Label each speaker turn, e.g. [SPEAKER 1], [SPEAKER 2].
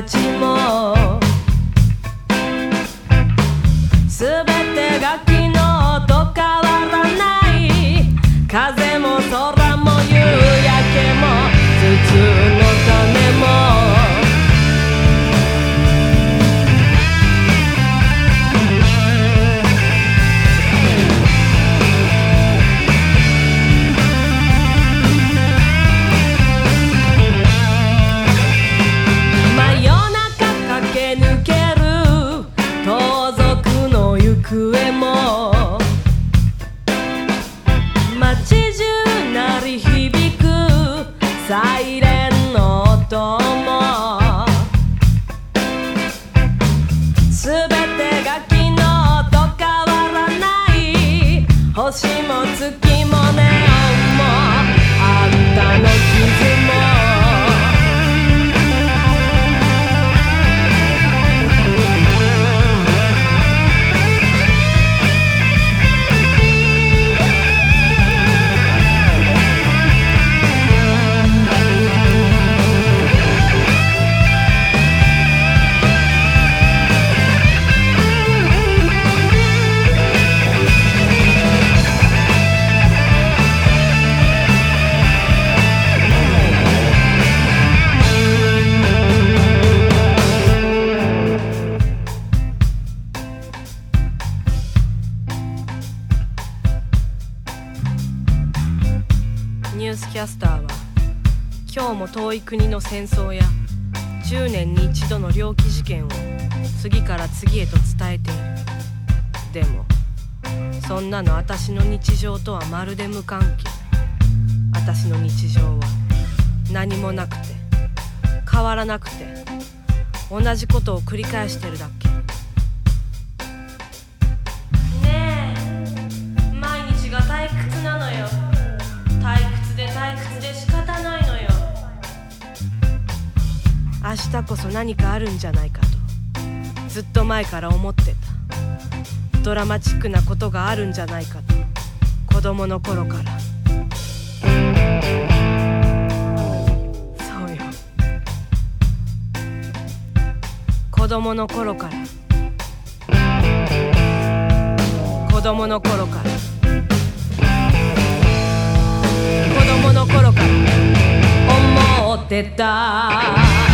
[SPEAKER 1] 星たちも。すべてが昨日サイレンの音もすべてが昨日と変わらない。星も月もネオンも。あんたの傷ュースキャスターは今日も遠い国の戦争や10年に一度の猟奇事件を次から次へと伝えている。でもそんなの私の日常とはまるで無関係。私の日常は何もなくて変わらなくて同じことを繰り返してるだけ。明日こそ何かあるんじゃないかと。ずっと前から思ってた。ドラマチックなことがあるんじゃないかと。子供の頃から。そうよ。子供の頃から。子供の頃から。子供の頃から。思ってた。